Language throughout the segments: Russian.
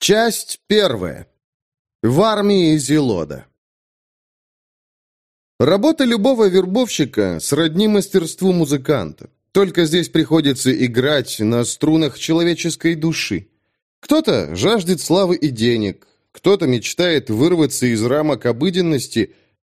Часть первая. В армии Зелода. Работа любого вербовщика сродни мастерству музыканта. Только здесь приходится играть на струнах человеческой души. Кто-то жаждет славы и денег, кто-то мечтает вырваться из рамок обыденности,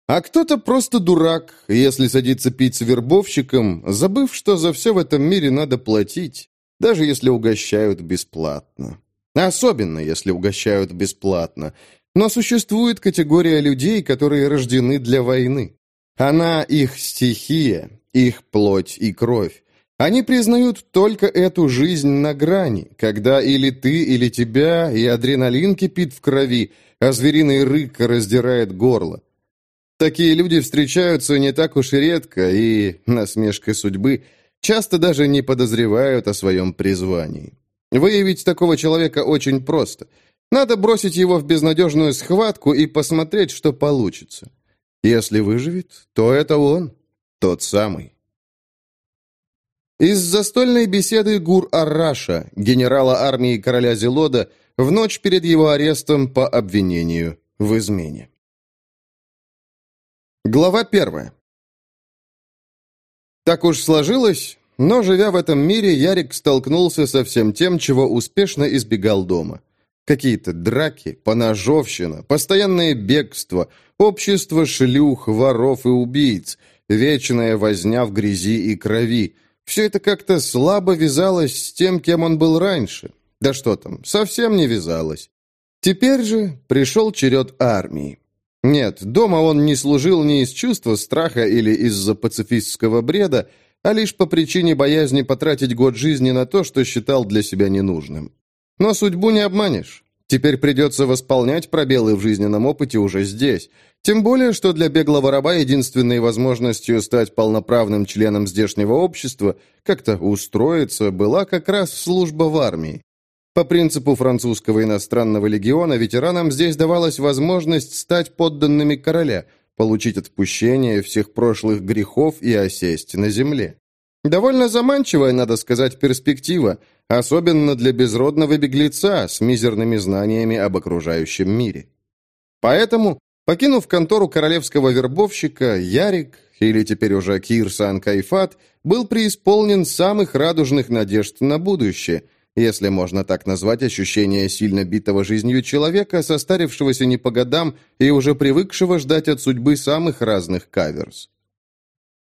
а кто-то просто дурак, если садится пить с вербовщиком, забыв, что за все в этом мире надо платить, даже если угощают бесплатно. Особенно, если угощают бесплатно. Но существует категория людей, которые рождены для войны. Она их стихия, их плоть и кровь. Они признают только эту жизнь на грани, когда или ты, или тебя, и адреналин кипит в крови, а звериный рык раздирает горло. Такие люди встречаются не так уж и редко, и, насмешкой судьбы, часто даже не подозревают о своем призвании. Выявить такого человека очень просто. Надо бросить его в безнадежную схватку и посмотреть, что получится. Если выживет, то это он, тот самый. Из застольной беседы Гур-Арраша, генерала армии короля Зелода, в ночь перед его арестом по обвинению в измене. Глава первая. Так уж сложилось, но, живя в этом мире, Ярик столкнулся со всем тем, чего успешно избегал дома. Какие-то драки, поножовщина, постоянное бегство, общество шлюх, воров и убийц, вечная возня в грязи и крови. Все это как-то слабо вязалось с тем, кем он был раньше. Да что там, совсем не вязалось. Теперь же пришел черед армии. Нет, дома он не служил ни из чувства страха или из-за пацифистского бреда, а лишь по причине боязни потратить год жизни на то, что считал для себя ненужным. Но судьбу не обманешь. Теперь придется восполнять пробелы в жизненном опыте уже здесь. Тем более, что для беглого раба единственной возможностью стать полноправным членом здешнего общества, как-то устроиться, была как раз служба в армии. По принципу французского иностранного легиона ветеранам здесь давалась возможность стать подданными короля – получить отпущение всех прошлых грехов и осесть на земле. Довольно заманчивая, надо сказать, перспектива, особенно для безродного беглеца с мизерными знаниями об окружающем мире. Поэтому, покинув контору королевского вербовщика, Ярик, или теперь уже Кирсан Кайфат, был преисполнен самых радужных надежд на будущее – если можно так назвать ощущение сильно битого жизнью человека, состарившегося не по годам и уже привыкшего ждать от судьбы самых разных каверс.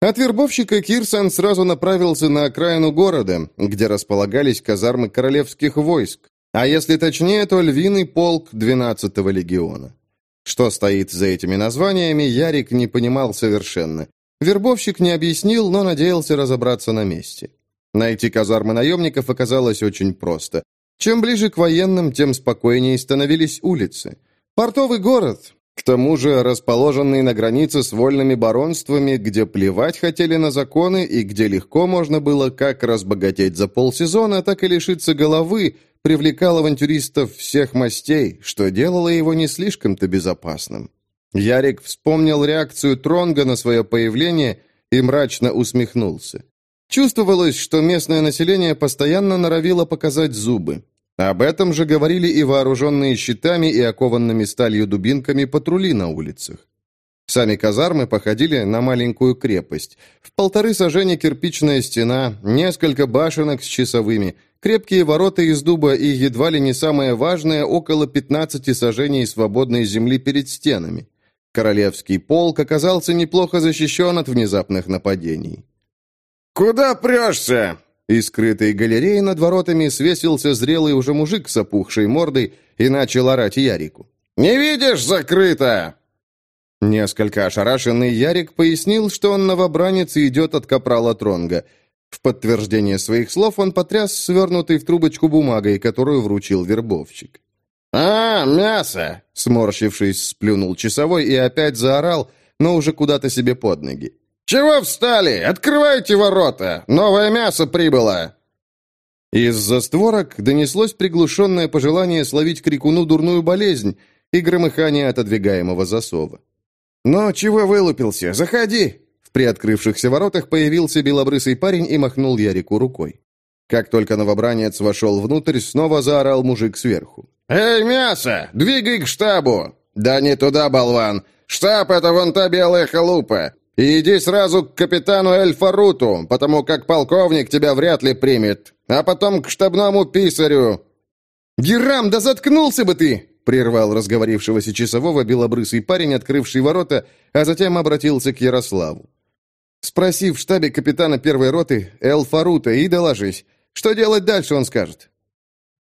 От вербовщика Кирсан сразу направился на окраину города, где располагались казармы королевских войск, а если точнее, то львиный полк 12-го легиона. Что стоит за этими названиями, Ярик не понимал совершенно. Вербовщик не объяснил, но надеялся разобраться на месте. Найти казармы наемников оказалось очень просто. Чем ближе к военным, тем спокойнее становились улицы. Портовый город, к тому же расположенный на границе с вольными баронствами, где плевать хотели на законы и где легко можно было как разбогатеть за полсезона, так и лишиться головы, привлекал авантюристов всех мастей, что делало его не слишком-то безопасным. Ярик вспомнил реакцию Тронга на свое появление и мрачно усмехнулся. Чувствовалось, что местное население постоянно норовило показать зубы. Об этом же говорили и вооруженные щитами и окованными сталью дубинками патрули на улицах. Сами казармы походили на маленькую крепость. В полторы сажения кирпичная стена, несколько башенок с часовыми, крепкие ворота из дуба и едва ли не самое важное, около 15 сажений свободной земли перед стенами. Королевский полк оказался неплохо защищен от внезапных нападений. «Куда прешься?» Из скрытой галереи над воротами свесился зрелый уже мужик с опухшей мордой и начал орать Ярику. «Не видишь, закрыто!» Несколько ошарашенный Ярик пояснил, что он новобранец и идет от капрала Тронга. В подтверждение своих слов он потряс свернутой в трубочку бумагой, которую вручил вербовщик. «А, мясо!» Сморщившись, сплюнул часовой и опять заорал, но уже куда-то себе под ноги. «Чего встали? Открывайте ворота! Новое мясо прибыло!» Из-за створок донеслось приглушенное пожелание словить крикуну дурную болезнь и громыхание отодвигаемого засова. «Ну, чего вылупился? Заходи!» В приоткрывшихся воротах появился белобрысый парень и махнул Ярику рукой. Как только новобранец вошел внутрь, снова заорал мужик сверху. «Эй, мясо! Двигай к штабу!» «Да не туда, болван! Штаб — это вон та белая халупа! Иди сразу к капитану Эльфаруту, потому как полковник тебя вряд ли примет, а потом к штабному писарю!» «Герам, да заткнулся бы ты!» — прервал разговорившегося часового белобрысый парень, открывший ворота, а затем обратился к Ярославу. «Спроси в штабе капитана первой роты Эльфарута и доложись. Что делать дальше, он скажет».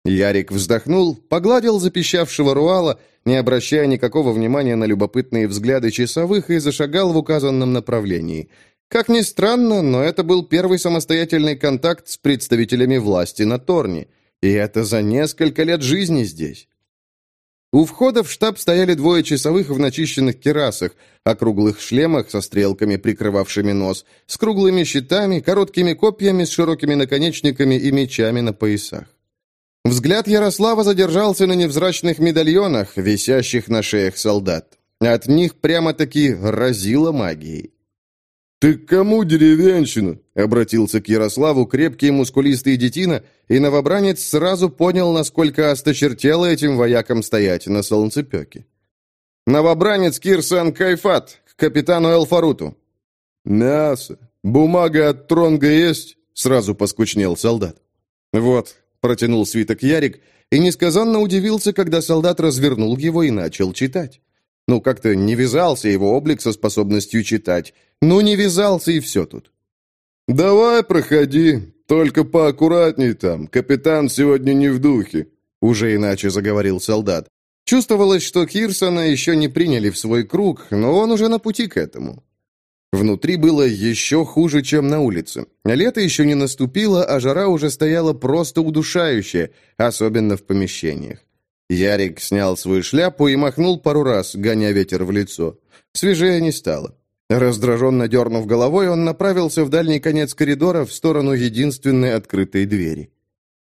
Ярик вздохнул, погладил запищавшего руала, не обращая никакого внимания на любопытные взгляды часовых, и зашагал в указанном направлении. Как ни странно, но это был первый самостоятельный контакт с представителями власти на Торне, и это за несколько лет жизни здесь. У входа в штаб стояли двое часовых в начищенных керасах, округлых шлемах со стрелками, прикрывавшими нос, с круглыми щитами, короткими копьями с широкими наконечниками и мечами на поясах. Взгляд Ярослава задержался на невзрачных медальонах, висящих на шеях солдат. От них прямо-таки разило магией. «Ты к кому деревенщину?» — обратился к Ярославу крепкий мускулистый детина, и новобранец сразу понял, насколько осточертело этим воякам стоять на солнцепеке. «Новобранец Кирсан Кайфат, к капитану Элфаруту». «Мясо. Бумага от Тронга есть?» — сразу поскучнел солдат. «Вот, Протянул свиток Ярик и несказанно удивился, когда солдат развернул его и начал читать. Ну, как-то не вязался его облик со способностью читать. Ну, не вязался, и все тут. «Давай, проходи, только поаккуратней там, капитан сегодня не в духе», уже иначе заговорил солдат. Чувствовалось, что Кирсона еще не приняли в свой круг, но он уже на пути к этому. Внутри было еще хуже, чем на улице. Лето еще не наступило, а жара уже стояла просто удушающая, особенно в помещениях. Ярик снял свою шляпу и махнул пару раз, гоня ветер в лицо. Свежее не стало. Раздраженно дернув головой, он направился в дальний конец коридора в сторону единственной открытой двери.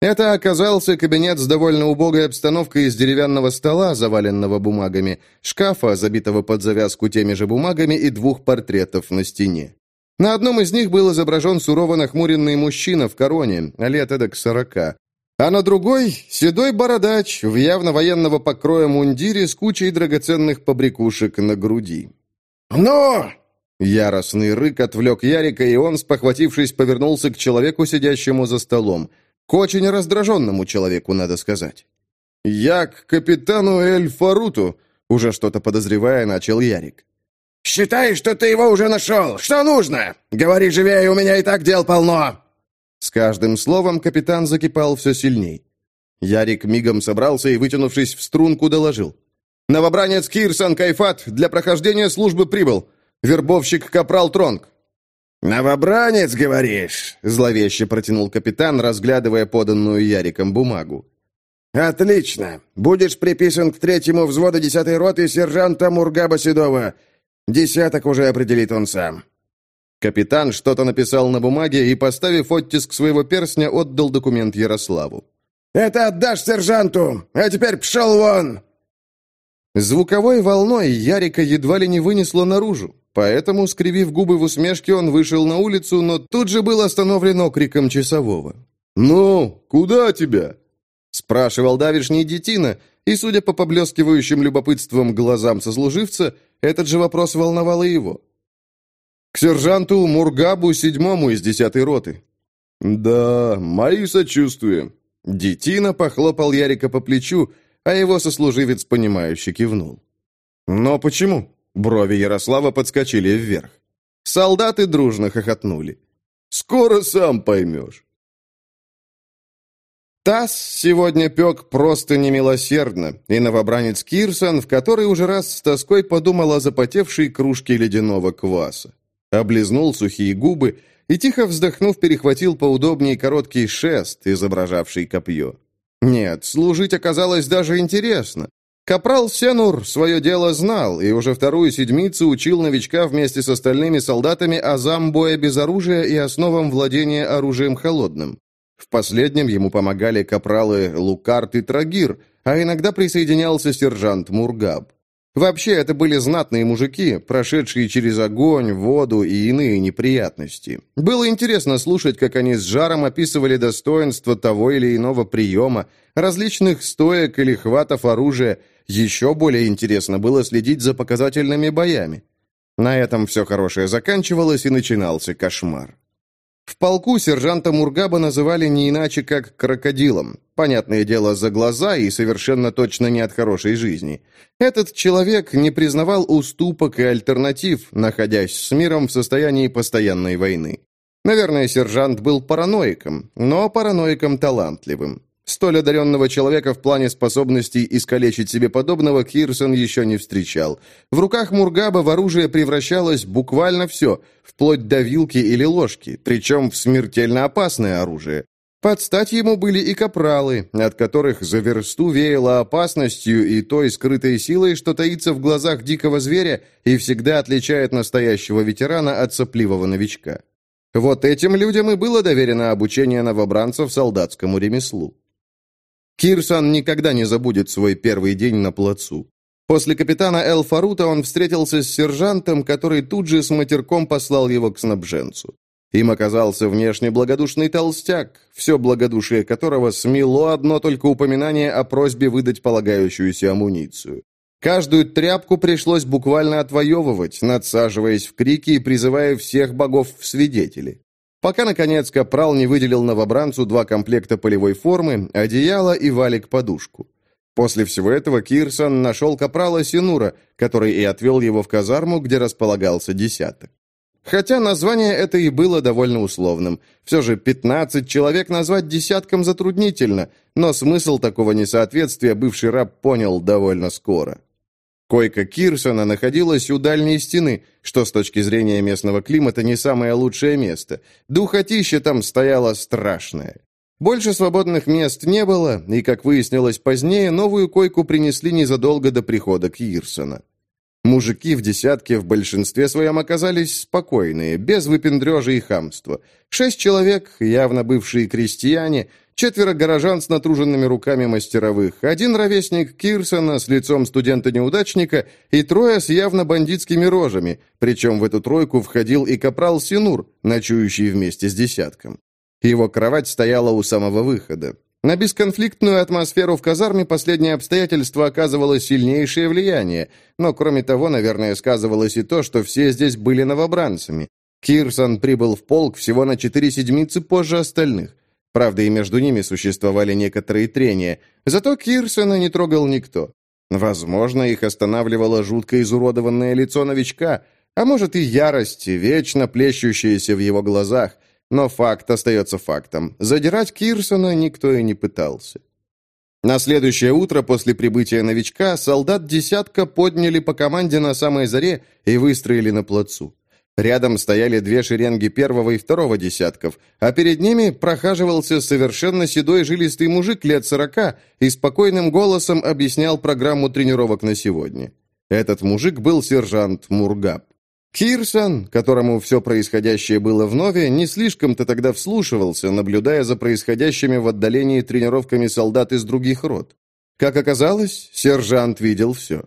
Это оказался кабинет с довольно убогой обстановкой из деревянного стола, заваленного бумагами, шкафа, забитого под завязку теми же бумагами и двух портретов на стене. На одном из них был изображен сурово нахмуренный мужчина в короне, лет эдак сорока, а на другой — седой бородач в явно военного покроя мундире с кучей драгоценных побрякушек на груди. «Ну!» Яростный рык отвлек Ярика, и он, спохватившись, повернулся к человеку, сидящему за столом — к очень раздраженному человеку, надо сказать. «Я к капитану Эль Фаруту», уже что-то подозревая, начал Ярик. «Считай, что ты его уже нашел. Что нужно? Говори живее, у меня и так дел полно». С каждым словом капитан закипал все сильней. Ярик мигом собрался и, вытянувшись в струнку, доложил. «Новобранец Кирсан Кайфат для прохождения службы прибыл. Вербовщик Капрал Тронг. «Новобранец, говоришь?» — зловеще протянул капитан, разглядывая поданную Яриком бумагу. «Отлично. Будешь приписан к третьему взводу десятой роты сержанта Мургаба Седова. Десяток уже определит он сам». Капитан что-то написал на бумаге и, поставив оттиск своего перстня, отдал документ Ярославу. «Это отдашь сержанту, а теперь пшел вон!» Звуковой волной Ярика едва ли не вынесло наружу. Поэтому, скривив губы в усмешке, он вышел на улицу, но тут же был остановлен окриком часового. «Ну, куда тебя?» спрашивал давишний детина, и, судя по поблескивающим любопытством глазам сослуживца, этот же вопрос волновал и его. «К сержанту Мургабу, седьмому из десятой роты». «Да, мои сочувствия». Детина похлопал Ярика по плечу, а его сослуживец, понимающе кивнул. «Но почему?» Брови Ярослава подскочили вверх. Солдаты дружно хохотнули. «Скоро сам поймешь». Тасс сегодня пек просто немилосердно, и новобранец Кирсон в который уже раз с тоской подумал о запотевшей кружке ледяного кваса. Облизнул сухие губы и, тихо вздохнув, перехватил поудобнее короткий шест, изображавший копье. Нет, служить оказалось даже интересно. Капрал Сенур свое дело знал и уже вторую седмицу учил новичка вместе с остальными солдатами азам боя без оружия и основам владения оружием холодным. В последнем ему помогали капралы Лукарт и Трагир, а иногда присоединялся сержант Мургаб. Вообще, это были знатные мужики, прошедшие через огонь, воду и иные неприятности. Было интересно слушать, как они с жаром описывали достоинства того или иного приема, различных стоек или хватов оружия. Еще более интересно было следить за показательными боями. На этом все хорошее заканчивалось, и начинался кошмар. В полку сержанта Мургаба называли не иначе, как крокодилом. Понятное дело, за глаза и совершенно точно не от хорошей жизни. Этот человек не признавал уступок и альтернатив, находясь с миром в состоянии постоянной войны. Наверное, сержант был параноиком, но параноиком талантливым. Столь одаренного человека в плане способностей искалечить себе подобного Кирсон еще не встречал. В руках Мургаба в оружие превращалось буквально все, вплоть до вилки или ложки, причем в смертельно опасное оружие. Под стать ему были и капралы, от которых за версту веяло опасностью и той скрытой силой, что таится в глазах дикого зверя и всегда отличает настоящего ветерана от сопливого новичка. Вот этим людям и было доверено обучение новобранцев солдатскому ремеслу. Кирсан никогда не забудет свой первый день на плацу. После капитана Эл Фарута он встретился с сержантом, который тут же с матерком послал его к снабженцу. Им оказался внешне благодушный толстяк, все благодушие которого смело одно только упоминание о просьбе выдать полагающуюся амуницию. Каждую тряпку пришлось буквально отвоевывать, надсаживаясь в крики и призывая всех богов в свидетели пока, наконец, Капрал не выделил новобранцу два комплекта полевой формы, одеяло и валик-подушку. После всего этого Кирсон нашел Капрала Синура, который и отвел его в казарму, где располагался десяток. Хотя название это и было довольно условным. Все же 15 человек назвать десятком затруднительно, но смысл такого несоответствия бывший раб понял довольно скоро. Койка Кирсона находилась у дальней стены, что с точки зрения местного климата не самое лучшее место. Духотища там стояло страшное. Больше свободных мест не было, и, как выяснилось позднее, новую койку принесли незадолго до прихода Кирсона. Мужики в десятке в большинстве своем оказались спокойные, без выпендрежа и хамства. Шесть человек, явно бывшие крестьяне, четверо горожан с натруженными руками мастеровых, один ровесник Кирсона с лицом студента-неудачника и трое с явно бандитскими рожами, причем в эту тройку входил и капрал Синур, ночующий вместе с десятком. Его кровать стояла у самого выхода. На бесконфликтную атмосферу в казарме последнее обстоятельство оказывало сильнейшее влияние, но кроме того, наверное, сказывалось и то, что все здесь были новобранцами. Кирсон прибыл в полк всего на четыре седмицы позже остальных. Правда, и между ними существовали некоторые трения, зато Кирсона не трогал никто. Возможно, их останавливало жутко изуродованное лицо новичка, а может и ярость, вечно плещущаяся в его глазах – но факт остается фактом. Задирать Кирсона никто и не пытался. На следующее утро после прибытия новичка солдат десятка подняли по команде на самой заре и выстроили на плацу. Рядом стояли две шеренги первого и второго десятков, а перед ними прохаживался совершенно седой жилистый мужик лет сорока и спокойным голосом объяснял программу тренировок на сегодня. Этот мужик был сержант Мургаб. Кирсон, которому все происходящее было вновь, не слишком-то тогда вслушивался, наблюдая за происходящими в отдалении тренировками солдат из других род. Как оказалось, сержант видел все.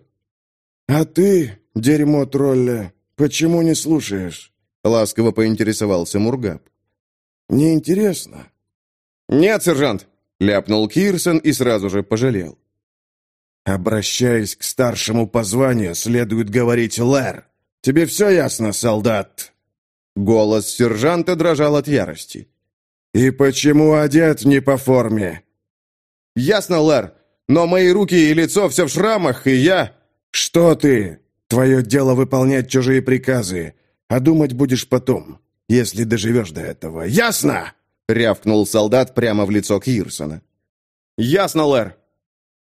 «А ты, дерьмо тролля, почему не слушаешь?» — ласково поинтересовался Мургаб. «Неинтересно». «Нет, сержант!» — ляпнул Кирсон и сразу же пожалел. «Обращаясь к старшему по званию, следует говорить «Лэр», Тебе все ясно, солдат?» Голос сержанта дрожал от ярости. «И почему одет не по форме?» «Ясно, Лэр, но мои руки и лицо все в шрамах, и я...» «Что ты? Твое дело выполнять чужие приказы, а думать будешь потом, если доживешь до этого. Ясно?» — рявкнул солдат прямо в лицо Кирсона. «Ясно, Лэр».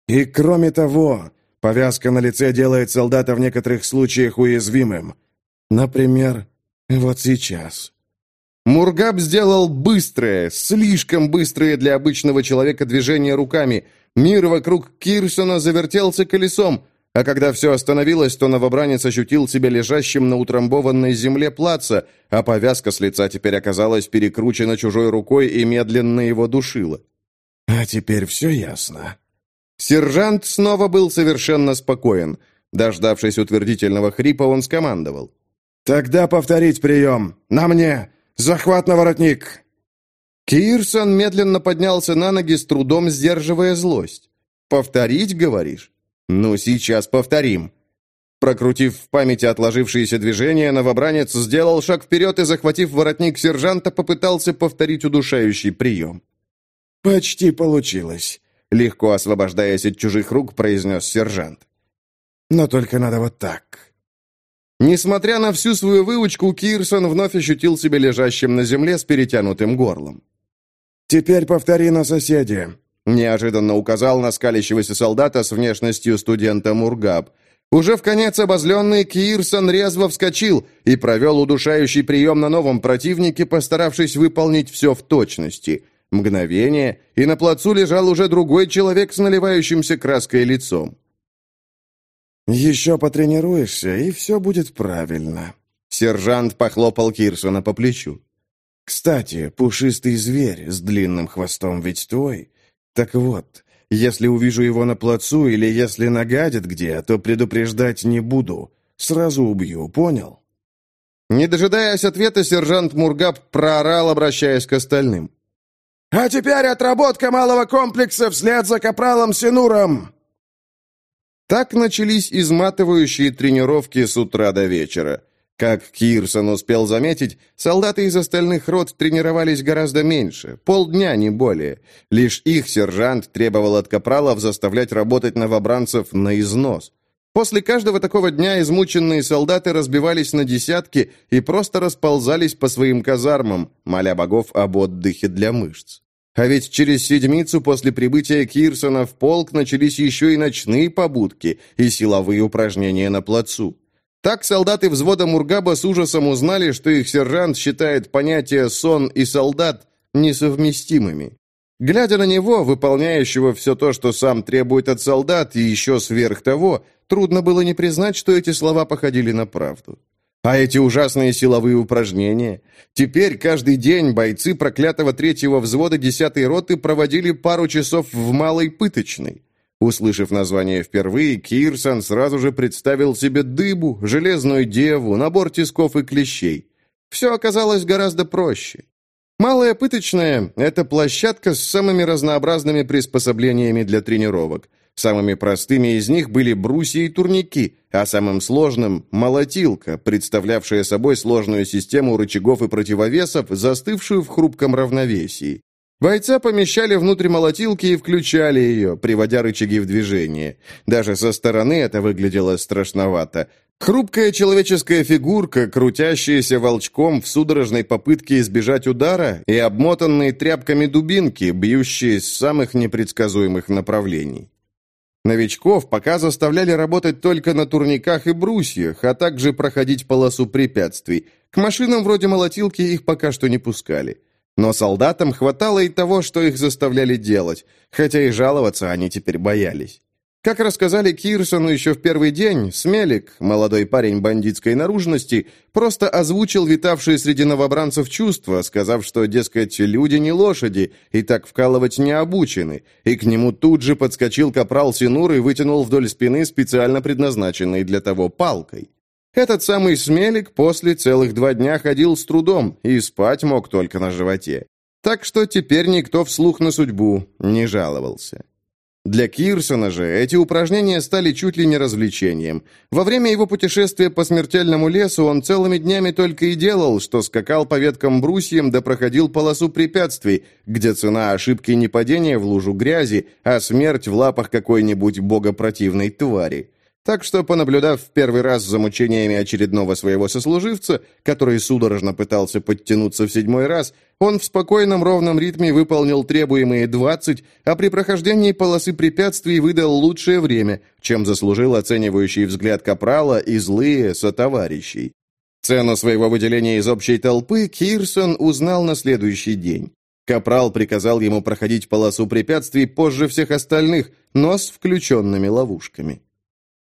«И кроме того, Повязка на лице делает солдата в некоторых случаях уязвимым. Например, вот сейчас. Мургаб сделал быстрое, слишком быстрое для обычного человека движение руками. Мир вокруг Кирсона завертелся колесом, а когда все остановилось, то новобранец ощутил себя лежащим на утрамбованной земле плаца, а повязка с лица теперь оказалась перекручена чужой рукой и медленно его душила. «А теперь все ясно», Сержант снова был совершенно спокоен. Дождавшись утвердительного хрипа, он скомандовал. «Тогда повторить прием! На мне! Захват на воротник!» Кирсон медленно поднялся на ноги, с трудом сдерживая злость. «Повторить, говоришь? Ну, сейчас повторим». Прокрутив в памяти отложившиеся движения, новобранец сделал шаг вперед и, захватив воротник сержанта, попытался повторить удушающий прием. «Почти получилось», — легко освобождаясь от чужих рук, произнес сержант. «Но только надо вот так». Несмотря на всю свою выучку, Кирсон вновь ощутил себя лежащим на земле с перетянутым горлом. «Теперь повтори на соседе», — неожиданно указал на скалящегося солдата с внешностью студента Мургаб. Уже в конец обозленный Кирсон резво вскочил и провел удушающий прием на новом противнике, постаравшись выполнить все в точности. Мгновение, и на плацу лежал уже другой человек с наливающимся краской лицом. «Еще потренируешься, и все будет правильно». Сержант похлопал Кирсона по плечу. Кстати, пушистый зверь с длинным хвостом ведь твой. Так вот, если увижу его на плацу или если нагадит где, то предупреждать не буду. Сразу убью, понял?» Не дожидаясь ответа, сержант Мургаб проорал, обращаясь к остальным. «А теперь отработка малого комплекса вслед за капралом Синуром!» Так начались изматывающие тренировки с утра до вечера. Как Кирсон успел заметить, солдаты из остальных рот тренировались гораздо меньше, полдня, не более. Лишь их сержант требовал от капралов заставлять работать новобранцев на износ. После каждого такого дня измученные солдаты разбивались на десятки и просто расползались по своим казармам, моля богов об отдыхе для мышц. А ведь через седмицу после прибытия Кирсона в полк начались еще и ночные побудки и силовые упражнения на плацу. Так солдаты взвода Мургаба с ужасом узнали, что их сержант считает понятия «сон» и «солдат» несовместимыми. Глядя на него, выполняющего все то, что сам требует от солдат, и еще сверх того, трудно было не признать, что эти слова походили на правду. А эти ужасные силовые упражнения? Теперь каждый день бойцы проклятого третьего взвода десятой роты проводили пару часов в малой пыточной. Услышав название впервые, Кирсон сразу же представил себе дыбу, железную деву, набор тисков и клещей. Все оказалось гораздо проще. Малая пыточная – это площадка с самыми разнообразными приспособлениями для тренировок. Самыми простыми из них были брусья и турники, а самым сложным – молотилка, представлявшая собой сложную систему рычагов и противовесов, застывшую в хрупком равновесии. Бойца помещали внутрь молотилки и включали ее, приводя рычаги в движение. Даже со стороны это выглядело страшновато. Хрупкая человеческая фигурка, крутящаяся волчком в судорожной попытке избежать удара, и обмотанные тряпками дубинки, бьющие с самых непредсказуемых направлений. Новичков пока заставляли работать только на турниках и брусьях, а также проходить полосу препятствий. К машинам вроде молотилки их пока что не пускали. Но солдатам хватало и того, что их заставляли делать, хотя и жаловаться они теперь боялись. Как рассказали Кирсону еще в первый день, Смелик, молодой парень бандитской наружности, просто озвучил витавшие среди новобранцев чувства, сказав, что, дескать, люди не лошади и так вкалывать не обучены, и к нему тут же подскочил капрал Синур и вытянул вдоль спины специально предназначенной для того палкой. Этот самый смелик после целых два дня ходил с трудом и спать мог только на животе. Так что теперь никто вслух на судьбу не жаловался. Для Кирсона же эти упражнения стали чуть ли не развлечением. Во время его путешествия по смертельному лесу он целыми днями только и делал, что скакал по веткам брусьям да проходил полосу препятствий, где цена ошибки не падение в лужу грязи, а смерть в лапах какой-нибудь богопротивной твари. Так что, понаблюдав в первый раз за мучениями очередного своего сослуживца, который судорожно пытался подтянуться в седьмой раз, он в спокойном ровном ритме выполнил требуемые двадцать, а при прохождении полосы препятствий выдал лучшее время, чем заслужил оценивающий взгляд капрала и злые сотоварищей. Цену своего выделения из общей толпы Кирсон узнал на следующий день. Капрал приказал ему проходить полосу препятствий позже всех остальных, но с включенными ловушками.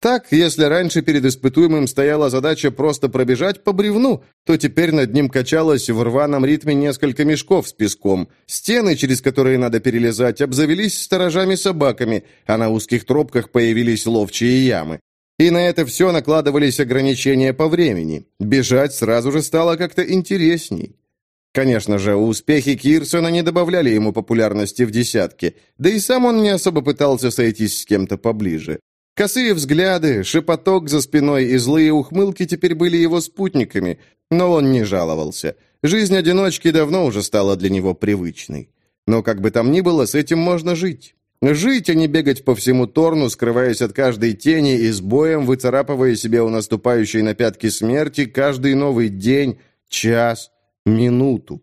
Так, если раньше перед испытуемым стояла задача просто пробежать по бревну, то теперь над ним качалось в рваном ритме несколько мешков с песком. Стены, через которые надо перелезать, обзавелись сторожами собаками, а на узких тропках появились ловчие ямы. И на это все накладывались ограничения по времени. Бежать сразу же стало как-то интересней. Конечно же, успехи Кирсона не добавляли ему популярности в десятке, да и сам он не особо пытался сойтись с кем-то поближе. Косые взгляды, шепоток за спиной и злые ухмылки теперь были его спутниками, но он не жаловался. Жизнь одиночки давно уже стала для него привычной. Но как бы там ни было, с этим можно жить. Жить, а не бегать по всему Торну, скрываясь от каждой тени и с боем выцарапывая себе у наступающей на пятки смерти каждый новый день, час, минуту.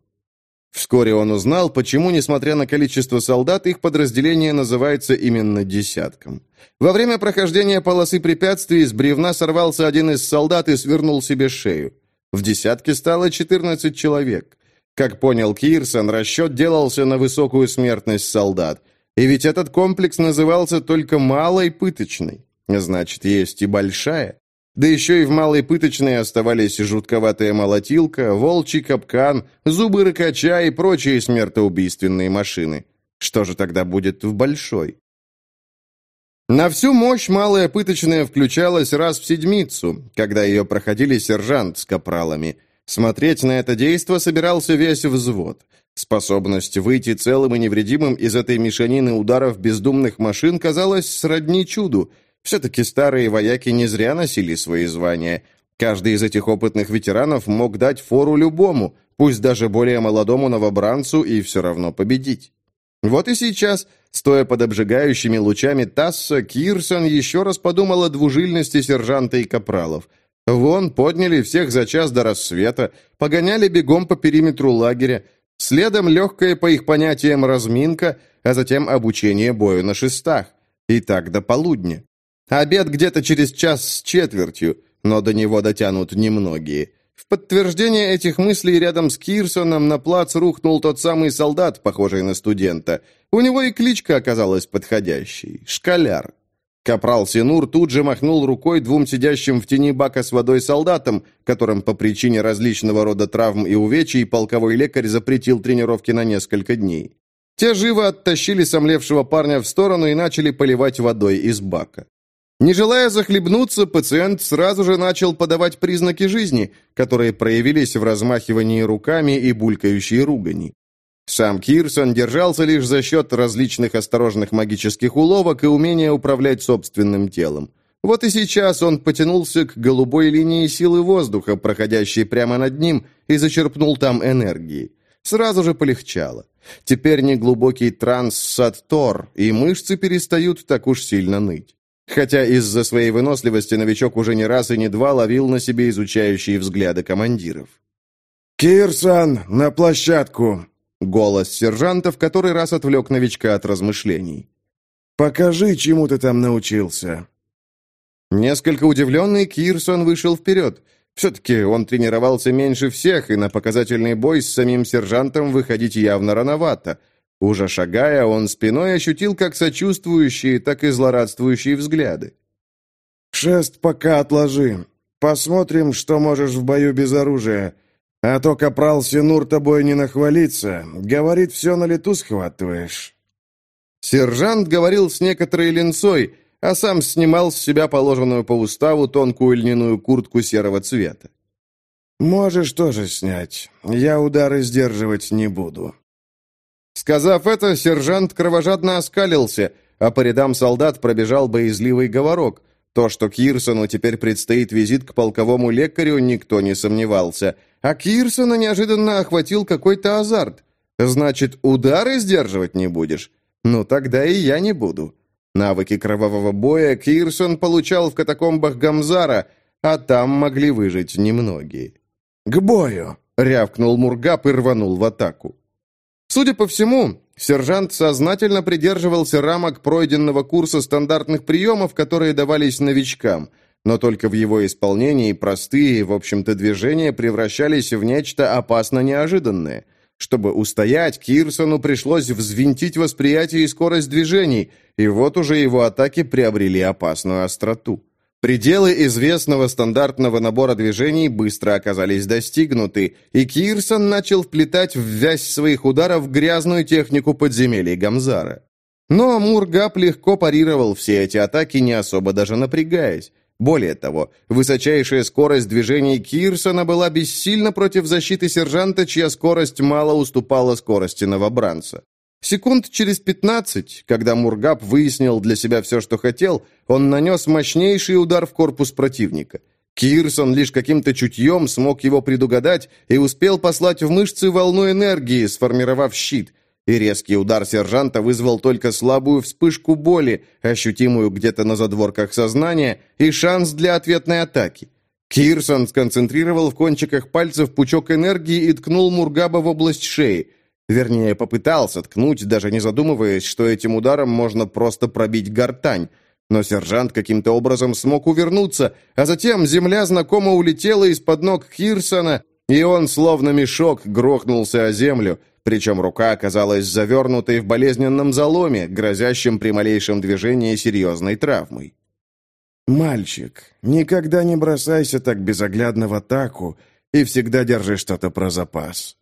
Вскоре он узнал, почему, несмотря на количество солдат, их подразделение называется именно «десятком». Во время прохождения полосы препятствий с бревна сорвался один из солдат и свернул себе шею. В «десятке» стало 14 человек. Как понял Кирсон, расчет делался на высокую смертность солдат. И ведь этот комплекс назывался только «малой пыточной». Значит, есть и большая. Да еще и в малой пыточной оставались жутковатая молотилка, волчий капкан, зубы рыкача и прочие смертоубийственные машины. Что же тогда будет в большой? На всю мощь малая пыточная включалась раз в седмицу, когда ее проходили сержант с капралами. Смотреть на это действо собирался весь взвод. Способность выйти целым и невредимым из этой мешанины ударов бездумных машин казалась сродни чуду – все-таки старые вояки не зря носили свои звания. Каждый из этих опытных ветеранов мог дать фору любому, пусть даже более молодому новобранцу, и все равно победить. Вот и сейчас, стоя под обжигающими лучами Тасса, Кирсон еще раз подумал о двужильности сержанта и капралов. Вон, подняли всех за час до рассвета, погоняли бегом по периметру лагеря, следом легкая по их понятиям разминка, а затем обучение бою на шестах. И так до полудня. Обед где-то через час с четвертью, но до него дотянут немногие. В подтверждение этих мыслей рядом с Кирсоном на плац рухнул тот самый солдат, похожий на студента. У него и кличка оказалась подходящей — Школяр. Капрал Синур тут же махнул рукой двум сидящим в тени бака с водой солдатам, которым по причине различного рода травм и увечий полковой лекарь запретил тренировки на несколько дней. Те живо оттащили сомлевшего парня в сторону и начали поливать водой из бака. Не желая захлебнуться, пациент сразу же начал подавать признаки жизни, которые проявились в размахивании руками и булькающей ругани. Сам Кирсон держался лишь за счет различных осторожных магических уловок и умения управлять собственным телом. Вот и сейчас он потянулся к голубой линии силы воздуха, проходящей прямо над ним, и зачерпнул там энергии. Сразу же полегчало. Теперь неглубокий транс Саттор, и мышцы перестают так уж сильно ныть хотя из-за своей выносливости новичок уже не раз и не два ловил на себе изучающие взгляды командиров. «Кирсон, на площадку!» Голос сержанта в который раз отвлек новичка от размышлений. «Покажи, чему ты там научился». Несколько удивленный, Кирсон вышел вперед. Все-таки он тренировался меньше всех, и на показательный бой с самим сержантом выходить явно рановато – уже шагая, он спиной ощутил как сочувствующие, так и злорадствующие взгляды. «Шест пока отложи. Посмотрим, что можешь в бою без оружия. А то капрал Синур тобой не нахвалится. Говорит, все на лету схватываешь». Сержант говорил с некоторой линцой, а сам снимал с себя положенную по уставу тонкую льняную куртку серого цвета. «Можешь тоже снять. Я удары сдерживать не буду». Сказав это, сержант кровожадно оскалился, а по рядам солдат пробежал боязливый говорок. То, что Кирсону теперь предстоит визит к полковому лекарю, никто не сомневался. А Кирсона неожиданно охватил какой-то азарт. Значит, удары сдерживать не будешь? Ну, тогда и я не буду. Навыки кровавого боя Кирсон получал в катакомбах Гамзара, а там могли выжить немногие. «К бою!» — рявкнул Мургап и рванул в атаку. Судя по всему, сержант сознательно придерживался рамок пройденного курса стандартных приемов, которые давались новичкам, но только в его исполнении простые, в общем-то, движения превращались в нечто опасно неожиданное. Чтобы устоять, Кирсону пришлось взвинтить восприятие и скорость движений, и вот уже его атаки приобрели опасную остроту. Пределы известного стандартного набора движений быстро оказались достигнуты, и Кирсон начал вплетать в вязь своих ударов грязную технику подземелий Гамзара. Но Мургап легко парировал все эти атаки, не особо даже напрягаясь. Более того, высочайшая скорость движений Кирсона была бессильна против защиты сержанта, чья скорость мало уступала скорости новобранца. Секунд через пятнадцать, когда Мургаб выяснил для себя все, что хотел, он нанес мощнейший удар в корпус противника. Кирсон лишь каким-то чутьем смог его предугадать и успел послать в мышцы волну энергии, сформировав щит. И резкий удар сержанта вызвал только слабую вспышку боли, ощутимую где-то на задворках сознания, и шанс для ответной атаки. Кирсон сконцентрировал в кончиках пальцев пучок энергии и ткнул Мургаба в область шеи – Вернее, попытался ткнуть, даже не задумываясь, что этим ударом можно просто пробить гортань. Но сержант каким-то образом смог увернуться, а затем земля знакомо улетела из-под ног Кирсона, и он, словно мешок, грохнулся о землю, причем рука оказалась завернутой в болезненном заломе, грозящем при малейшем движении серьезной травмой. «Мальчик, никогда не бросайся так безоглядно в атаку и всегда держи что-то про запас»,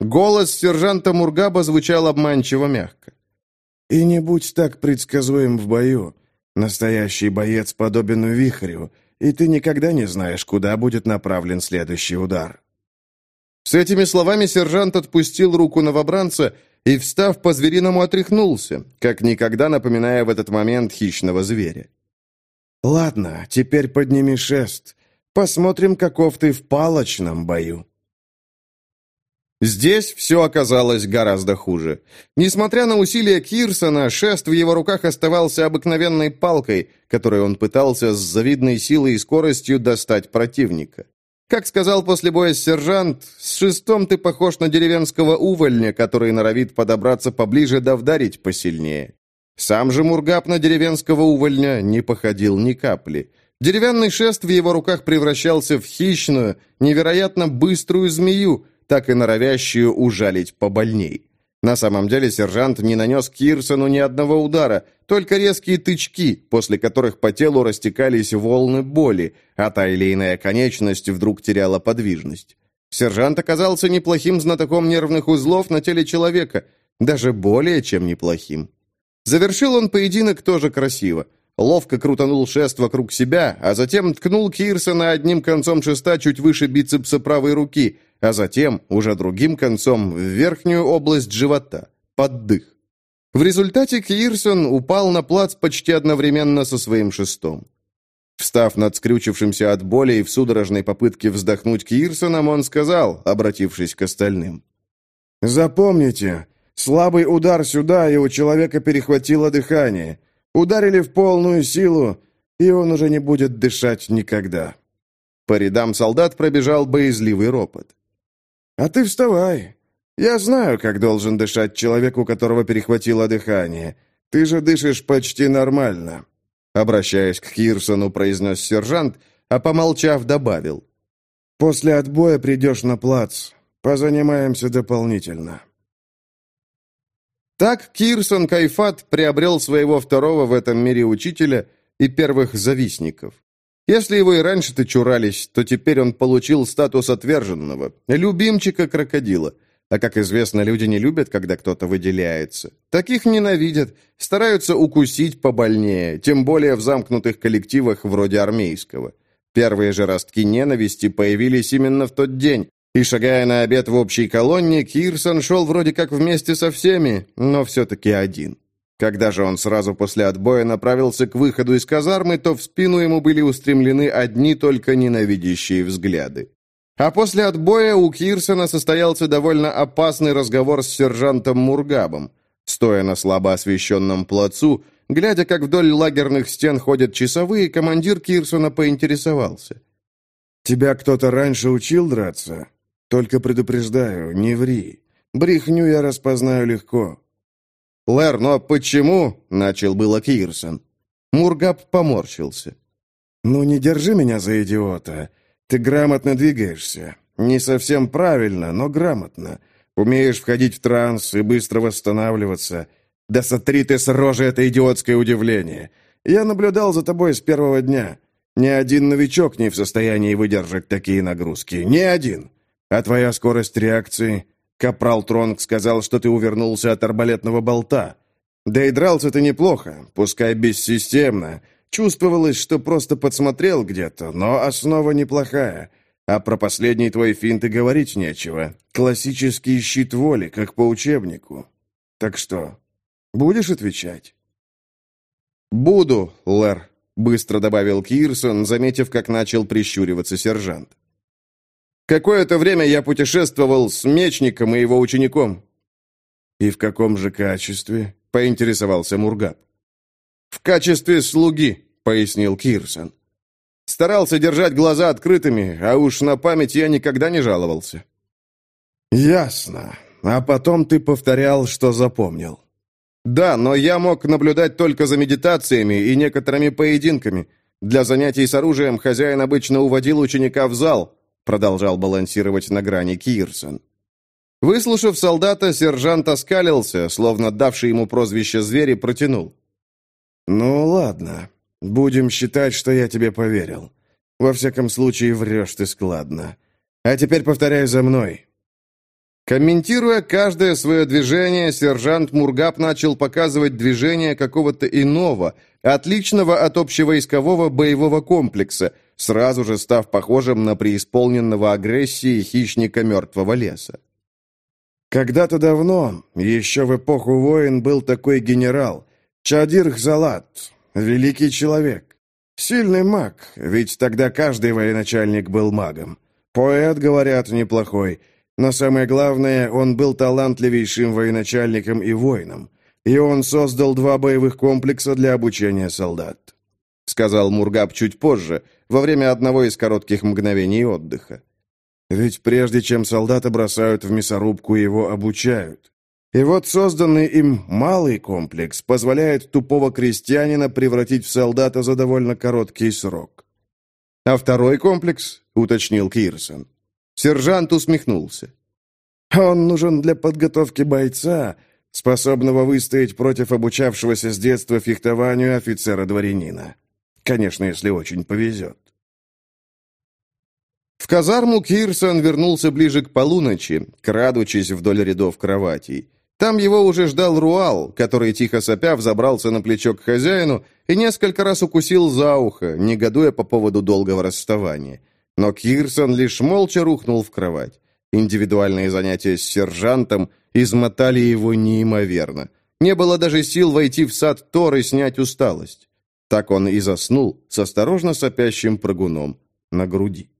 Голос сержанта Мургаба звучал обманчиво мягко. «И не будь так предсказуем в бою. Настоящий боец подобен вихрю, и ты никогда не знаешь, куда будет направлен следующий удар». С этими словами сержант отпустил руку новобранца и, встав по-звериному, отряхнулся, как никогда напоминая в этот момент хищного зверя. «Ладно, теперь подними шест. Посмотрим, каков ты в палочном бою». Здесь все оказалось гораздо хуже. Несмотря на усилия Кирсона, шест в его руках оставался обыкновенной палкой, которой он пытался с завидной силой и скоростью достать противника. Как сказал после боя сержант, с шестом ты похож на деревенского увольня, который норовит подобраться поближе да вдарить посильнее. Сам же Мургап на деревенского увольня не походил ни капли. Деревянный шест в его руках превращался в хищную, невероятно быструю змею, так и норовящую ужалить побольней. На самом деле сержант не нанес Кирсону ни одного удара, только резкие тычки, после которых по телу растекались волны боли, а та или иная конечность вдруг теряла подвижность. Сержант оказался неплохим знатоком нервных узлов на теле человека, даже более чем неплохим. Завершил он поединок тоже красиво. Ловко крутанул шест вокруг себя, а затем ткнул Кирсона одним концом шеста чуть выше бицепса правой руки – а затем, уже другим концом, в верхнюю область живота, под дых. В результате Кирсон упал на плац почти одновременно со своим шестом. Встав над скрючившимся от боли и в судорожной попытке вздохнуть Кирсоном, он сказал, обратившись к остальным. «Запомните, слабый удар сюда, и у человека перехватило дыхание. Ударили в полную силу, и он уже не будет дышать никогда». По рядам солдат пробежал боязливый ропот. «А ты вставай. Я знаю, как должен дышать человек, у которого перехватило дыхание. Ты же дышишь почти нормально». Обращаясь к Кирсону, произнес сержант, а помолчав, добавил. «После отбоя придешь на плац. Позанимаемся дополнительно». Так Кирсон Кайфат приобрел своего второго в этом мире учителя и первых завистников. Если его и раньше-то чурались, то теперь он получил статус отверженного, любимчика крокодила. А как известно, люди не любят, когда кто-то выделяется. Таких ненавидят, стараются укусить побольнее, тем более в замкнутых коллективах вроде армейского. Первые же ростки ненависти появились именно в тот день, и, шагая на обед в общей колонне, Кирсон шел вроде как вместе со всеми, но все-таки один. Когда же он сразу после отбоя направился к выходу из казармы, то в спину ему были устремлены одни только ненавидящие взгляды. А после отбоя у Кирсона состоялся довольно опасный разговор с сержантом Мургабом. Стоя на слабо освещенном плацу, глядя, как вдоль лагерных стен ходят часовые, командир Кирсона поинтересовался. «Тебя кто-то раньше учил драться? Только предупреждаю, не ври. Брехню я распознаю легко. «Лэр, но почему?» — начал было Кирсон. Мургаб поморщился. «Ну не держи меня за идиота. Ты грамотно двигаешься. Не совсем правильно, но грамотно. Умеешь входить в транс и быстро восстанавливаться. Да сотри ты с рожи это идиотское удивление. Я наблюдал за тобой с первого дня. Ни один новичок не в состоянии выдержать такие нагрузки. Ни один. А твоя скорость реакции Капрал Тронг сказал, что ты увернулся от арбалетного болта. Да и дрался ты неплохо, пускай бессистемно. Чувствовалось, что просто подсмотрел где-то, но основа неплохая. А про последний твой финт и говорить нечего. Классический щит воли, как по учебнику. Так что, будешь отвечать?» «Буду, Лэр», — быстро добавил Кирсон, заметив, как начал прищуриваться сержант. «Какое-то время я путешествовал с мечником и его учеником». «И в каком же качестве?» — поинтересовался Мургаб. «В качестве слуги», — пояснил Кирсон. «Старался держать глаза открытыми, а уж на память я никогда не жаловался». «Ясно. А потом ты повторял, что запомнил». «Да, но я мог наблюдать только за медитациями и некоторыми поединками. Для занятий с оружием хозяин обычно уводил ученика в зал», продолжал балансировать на грани Кирсон. Выслушав солдата, сержант оскалился, словно давший ему прозвище «звери» протянул. «Ну, ладно. Будем считать, что я тебе поверил. Во всяком случае, врешь ты складно. А теперь повторяй за мной». Комментируя каждое свое движение, сержант Мургап начал показывать движение какого-то иного, отличного от общевойскового боевого комплекса, сразу же став похожим на преисполненного агрессии хищника мертвого леса. Когда-то давно, еще в эпоху войн, был такой генерал, Чадир Хзалат, великий человек. Сильный маг, ведь тогда каждый военачальник был магом. Поэт, говорят, неплохой. Но самое главное, он был талантливейшим военачальником и воином. И он создал два боевых комплекса для обучения солдат. Сказал Мургаб чуть позже, во время одного из коротких мгновений отдыха. Ведь прежде чем солдата бросают в мясорубку, его обучают. И вот созданный им малый комплекс позволяет тупого крестьянина превратить в солдата за довольно короткий срок. «А второй комплекс?» — уточнил Кирсон. Сержант усмехнулся. «Он нужен для подготовки бойца, способного выстоять против обучавшегося с детства фехтованию офицера-дворянина. Конечно, если очень повезет». В казарму Кирсон вернулся ближе к полуночи, крадучись вдоль рядов кроватей. Там его уже ждал Руал, который, тихо сопя, взобрался на плечо к хозяину и несколько раз укусил за ухо, негодуя по поводу долгого расставания. Но Кирсон лишь молча рухнул в кровать. Индивидуальные занятия с сержантом измотали его неимоверно. Не было даже сил войти в сад Тор и снять усталость. Так он и заснул с осторожно сопящим прыгуном на груди.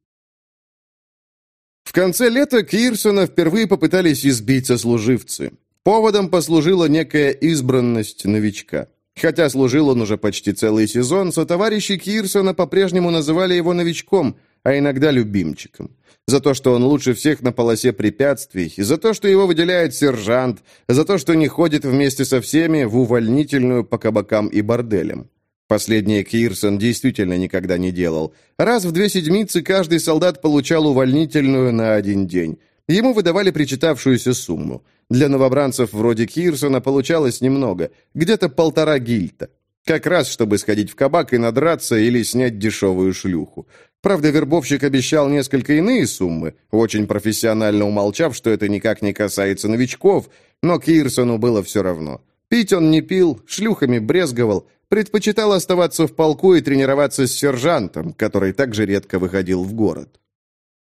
В конце лета Кирсона впервые попытались избить сослуживцы. Поводом послужила некая избранность новичка. Хотя служил он уже почти целый сезон, сотоварищи Кирсона по-прежнему называли его новичком, а иногда любимчиком. За то, что он лучше всех на полосе препятствий, за то, что его выделяет сержант, за то, что не ходит вместе со всеми в увольнительную по кабакам и борделям. Последнее Кирсон действительно никогда не делал. Раз в две седмицы каждый солдат получал увольнительную на один день. Ему выдавали причитавшуюся сумму. Для новобранцев вроде Кирсона получалось немного, где-то полтора гильта. Как раз, чтобы сходить в кабак и надраться или снять дешевую шлюху. Правда, вербовщик обещал несколько иные суммы, очень профессионально умолчав, что это никак не касается новичков, но Кирсону было все равно. Пить он не пил, шлюхами брезговал, предпочитал оставаться в полку и тренироваться с сержантом, который также редко выходил в город.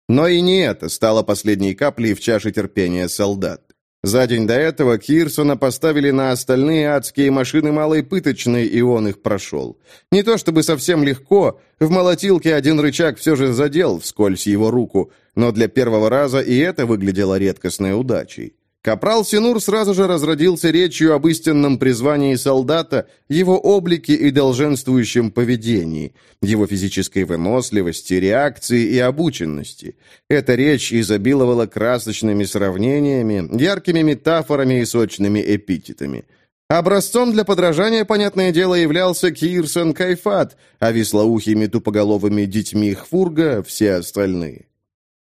Но и не это стало последней каплей в чаше терпения солдат. За день до этого Кирсона поставили на остальные адские машины малой пыточной, и он их прошел. Не то чтобы совсем легко, в молотилке один рычаг все же задел вскользь его руку, но для первого раза и это выглядело редкостной удачей. Капрал Синур сразу же разродился речью об истинном призвании солдата, его облике и долженствующем поведении, его физической выносливости, реакции и обученности. Эта речь изобиловала красочными сравнениями, яркими метафорами и сочными эпитетами. Образцом для подражания, понятное дело, являлся Кирсон Кайфат, а веслоухими тупоголовыми детьми Хфурга все остальные.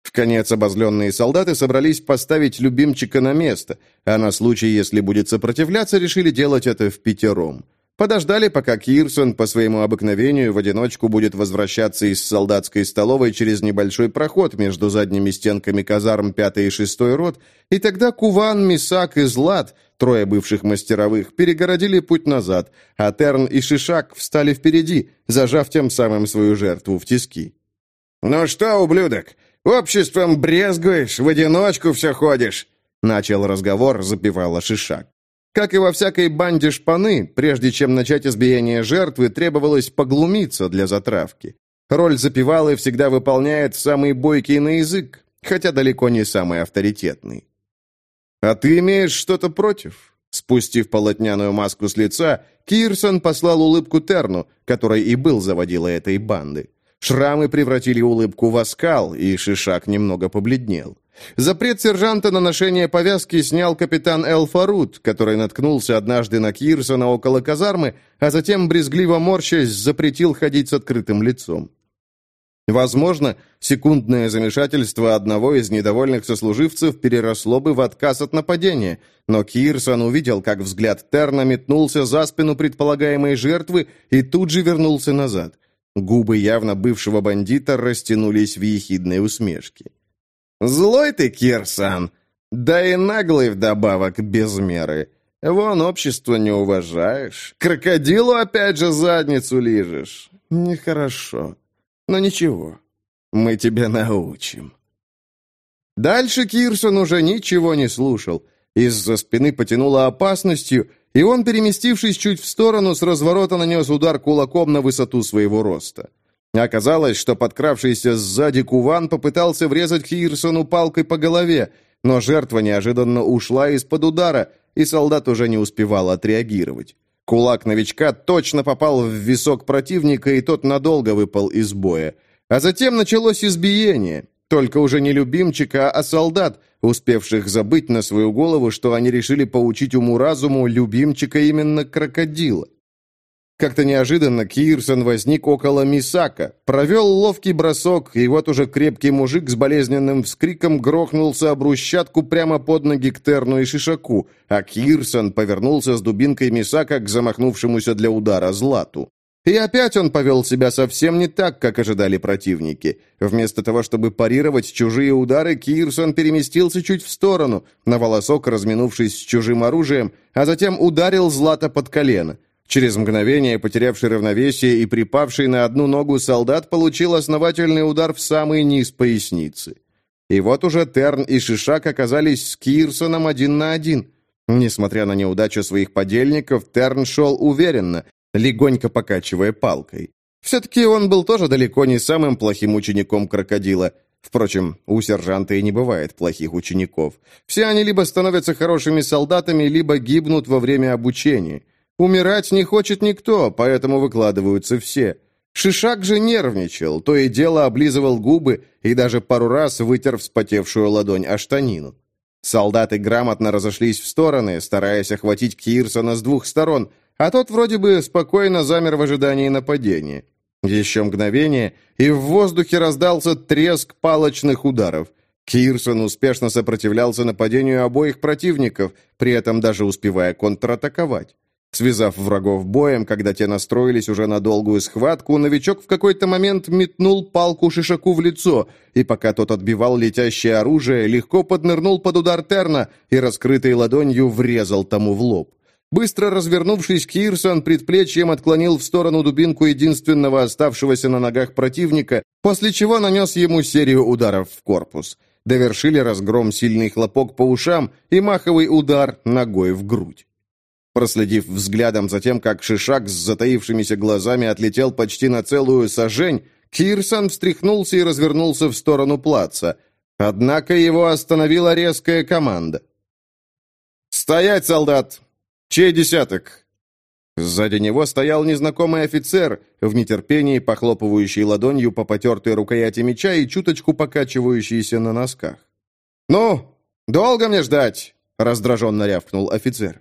В конец обозленные солдаты собрались поставить любимчика на место, а на случай, если будет сопротивляться, решили делать это в пятером. Подождали, пока Кирсон по своему обыкновению в одиночку будет возвращаться из солдатской столовой через небольшой проход между задними стенками казарм 5 и 6 рот, и тогда Куван, Мисак и Злат, трое бывших мастеровых, перегородили путь назад, а Терн и Шишак встали впереди, зажав тем самым свою жертву в тиски. «Ну что, ублюдок, обществом брезгуешь, в одиночку все ходишь?» Начал разговор, запевала Шишак. Как и во всякой банде шпаны, прежде чем начать избиение жертвы, требовалось поглумиться для затравки. Роль запевалы всегда выполняет самый бойкий на язык, хотя далеко не самый авторитетный. «А ты имеешь что-то против?» Спустив полотняную маску с лица, Кирсон послал улыбку Терну, который и был заводила этой банды. Шрамы превратили улыбку в оскал, и Шишак немного побледнел. Запрет сержанта на ношение повязки снял капитан Эл Фарут, который наткнулся однажды на Кирсона около казармы, а затем, брезгливо морщась, запретил ходить с открытым лицом. Возможно, секундное замешательство одного из недовольных сослуживцев переросло бы в отказ от нападения, но Кирсон увидел, как взгляд Терна метнулся за спину предполагаемой жертвы и тут же вернулся назад. Губы явно бывшего бандита растянулись в ехидной усмешке. «Злой ты, Кирсан! Да и наглый вдобавок без меры. Вон общество не уважаешь. Крокодилу опять же задницу лижешь. Нехорошо. Но ничего, мы тебя научим». Дальше Кирсон уже ничего не слушал. Из-за спины потянуло опасностью, и он, переместившись чуть в сторону, с разворота нанес удар кулаком на высоту своего роста. Оказалось, что подкравшийся сзади Куван попытался врезать Хирсону палкой по голове, но жертва неожиданно ушла из-под удара, и солдат уже не успевал отреагировать. Кулак новичка точно попал в висок противника, и тот надолго выпал из боя. А затем началось избиение. Только уже не любимчика, а солдат, успевших забыть на свою голову, что они решили поучить уму-разуму любимчика именно крокодила. Как-то неожиданно Кирсон возник около Мисака, провел ловкий бросок, и вот уже крепкий мужик с болезненным вскриком грохнулся об брусчатку прямо под ноги к Терну и Шишаку, а Кирсон повернулся с дубинкой Мисака к замахнувшемуся для удара Злату. И опять он повел себя совсем не так, как ожидали противники. Вместо того, чтобы парировать чужие удары, Кирсон переместился чуть в сторону, на волосок разминувшись с чужим оружием, а затем ударил Злата под колено. Через мгновение, потерявший равновесие и припавший на одну ногу солдат получил основательный удар в самый низ поясницы. И вот уже Терн и Шишак оказались с Кирсоном один на один. Несмотря на неудачу своих подельников, Терн шел уверенно, легонько покачивая палкой. Все-таки он был тоже далеко не самым плохим учеником крокодила. Впрочем, у сержанта и не бывает плохих учеников. Все они либо становятся хорошими солдатами, либо гибнут во время обучения. Умирать не хочет никто, поэтому выкладываются все. Шишак же нервничал, то и дело облизывал губы и даже пару раз вытер вспотевшую ладонь о штанину. Солдаты грамотно разошлись в стороны, стараясь охватить Кирсона с двух сторон, а тот вроде бы спокойно замер в ожидании нападения. Еще мгновение, и в воздухе раздался треск палочных ударов. Кирсон успешно сопротивлялся нападению обоих противников, при этом даже успевая контратаковать. Связав врагов боем, когда те настроились уже на долгую схватку, новичок в какой-то момент метнул палку Шишаку в лицо, и пока тот отбивал летящее оружие, легко поднырнул под удар Терна и раскрытой ладонью врезал тому в лоб. Быстро развернувшись, Кирсон предплечьем отклонил в сторону дубинку единственного оставшегося на ногах противника, после чего нанес ему серию ударов в корпус. Довершили разгром сильный хлопок по ушам и маховый удар ногой в грудь. Проследив взглядом за тем, как Шишак с затаившимися глазами отлетел почти на целую сажень, Кирсон встряхнулся и развернулся в сторону плаца. Однако его остановила резкая команда. «Стоять, солдат! Чей десяток?» Сзади него стоял незнакомый офицер, в нетерпении похлопывающий ладонью по потертой рукояти меча и чуточку покачивающийся на носках. «Ну, долго мне ждать?» — раздраженно рявкнул офицер.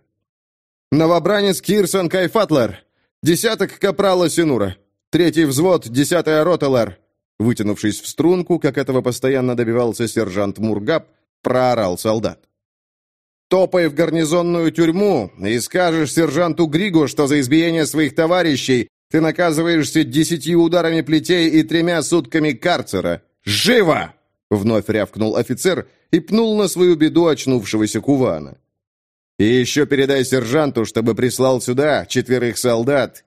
Новобранец Кирсон Кайфатлер. Десяток капрала Синура. Третий взвод, десятая рота Лэр. Вытянувшись в струнку, как этого постоянно добивался сержант Мургаб, проорал солдат. Топай в гарнизонную тюрьму и скажешь сержанту Григу, что за избиение своих товарищей ты наказываешься десятью ударами плетей и тремя сутками карцера. Живо!» Вновь рявкнул офицер и пнул на свою беду очнувшегося Кувана. «И еще передай сержанту, чтобы прислал сюда четверых солдат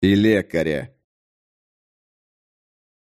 и лекаря».